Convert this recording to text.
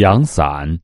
阳伞。